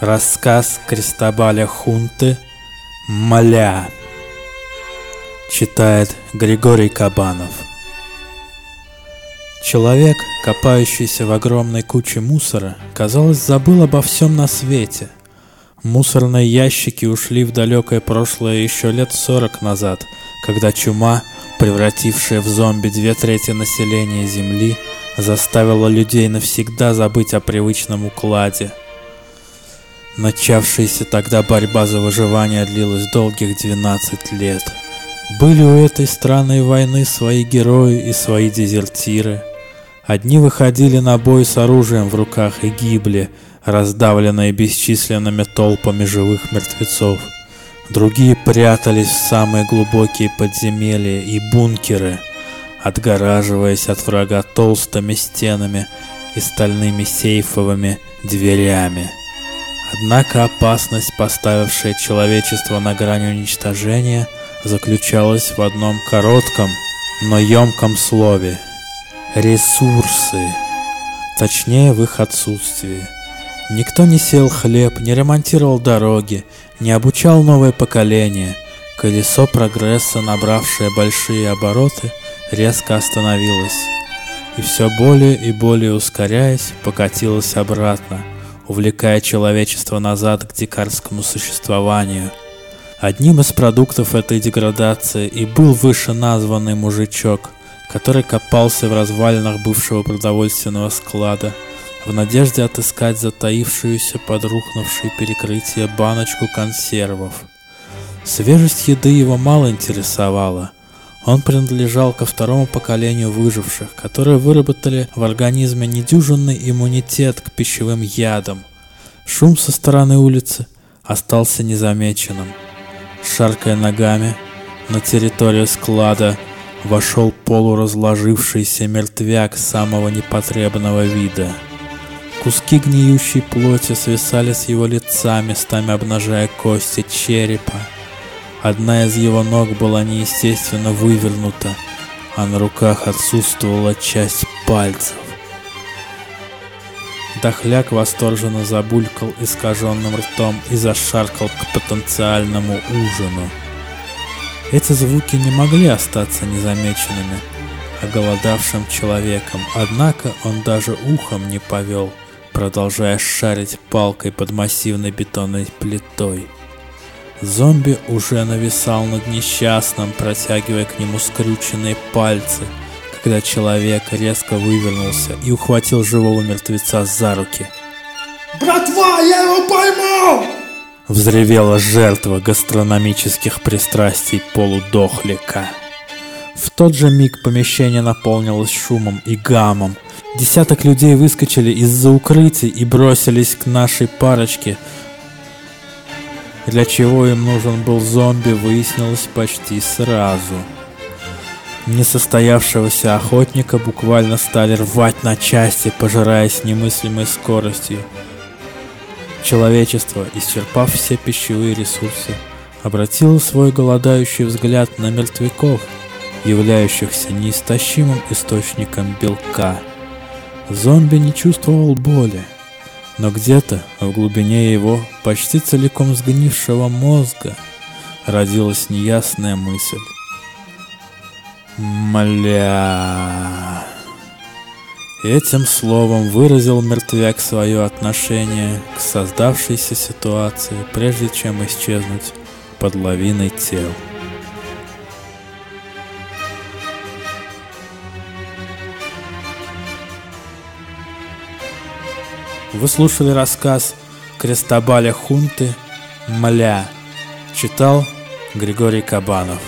Рассказ Крестобаля Хунты «Маля» Читает Григорий Кабанов Человек, копающийся в огромной куче мусора, казалось, забыл обо всем на свете. Мусорные ящики ушли в далекое прошлое еще лет сорок назад, когда чума, превратившая в зомби две трети населения Земли, заставила людей навсегда забыть о привычном укладе – Начавшаяся тогда борьба за выживание длилась долгих 12 лет. Были у этой странной войны свои герои и свои дезертиры. Одни выходили на бой с оружием в руках и гибли, раздавленные бесчисленными толпами живых мертвецов. Другие прятались в самые глубокие подземелья и бункеры, отгораживаясь от врага толстыми стенами и стальными сейфовыми дверями. Однако опасность, поставившая человечество на грань уничтожения, заключалась в одном коротком, но емком слове – ресурсы, точнее в их отсутствии. Никто не сел хлеб, не ремонтировал дороги, не обучал новое поколение. Колесо прогресса, набравшее большие обороты, резко остановилось. И все более и более ускоряясь, покатилось обратно – увлекая человечество назад к дикарскому существованию. Одним из продуктов этой деградации и был вышеназванный мужичок, который копался в развалинах бывшего продовольственного склада, в надежде отыскать затаившуюся под рухнувшее перекрытие баночку консервов. Свежесть еды его мало интересовала – он принадлежал ко второму поколению выживших, которые выработали в организме недюжинный иммунитет к пищевым ядам. Шум со стороны улицы остался незамеченным. Шаркая ногами, на территорию склада вошел полуразложившийся мертвяк самого непотребного вида. Куски гниющей плоти свисали с его лица, местами обнажая кости черепа. Одна из его ног была неестественно вывернута, а на руках отсутствовала часть пальцев. Дохляк восторженно забулькал искаженным ртом и зашаркал к потенциальному ужину. Эти звуки не могли остаться незамеченными оголодавшим человеком, однако он даже ухом не повел, продолжая шарить палкой под массивной бетонной плитой. Зомби уже нависал над несчастным, протягивая к нему скрюченные пальцы, когда человек резко вывернулся и ухватил живого мертвеца за руки. «Братва, я его поймал!» Взревела жертва гастрономических пристрастий полудохлика. В тот же миг помещение наполнилось шумом и гамом. Десяток людей выскочили из-за укрытий и бросились к нашей парочке – для чего им нужен был зомби, выяснилось почти сразу. Несостоявшегося охотника буквально стали рвать на части, пожирая с немыслимой скоростью. Человечество, исчерпав все пищевые ресурсы, обратило свой голодающий взгляд на мертвяков, являющихся неистощимым источником белка. Зомби не чувствовал боли, но где-то в глубине его, почти целиком сгнившего мозга, родилась неясная мысль. «Мля...» Этим словом выразил мертвяк свое отношение к создавшейся ситуации, прежде чем исчезнуть под лавиной тел. Вы слушали рассказ Крестобаля Хунты «Мля». Читал Григорий Кабанов.